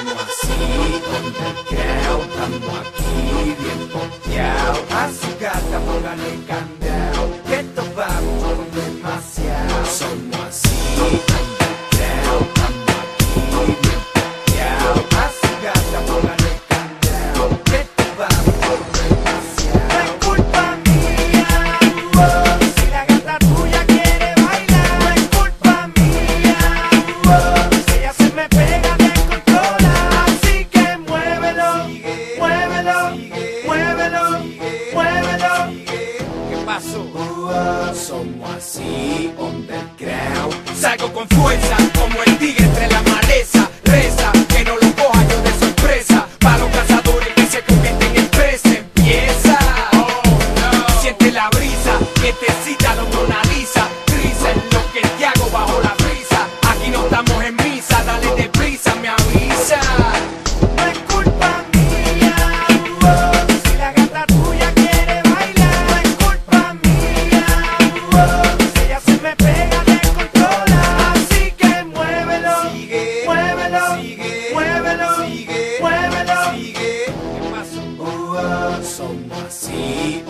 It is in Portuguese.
Estamos assim, donde quer, estamos é aqui, bem. Somos así, underground. Saco con fuerza. somos assim.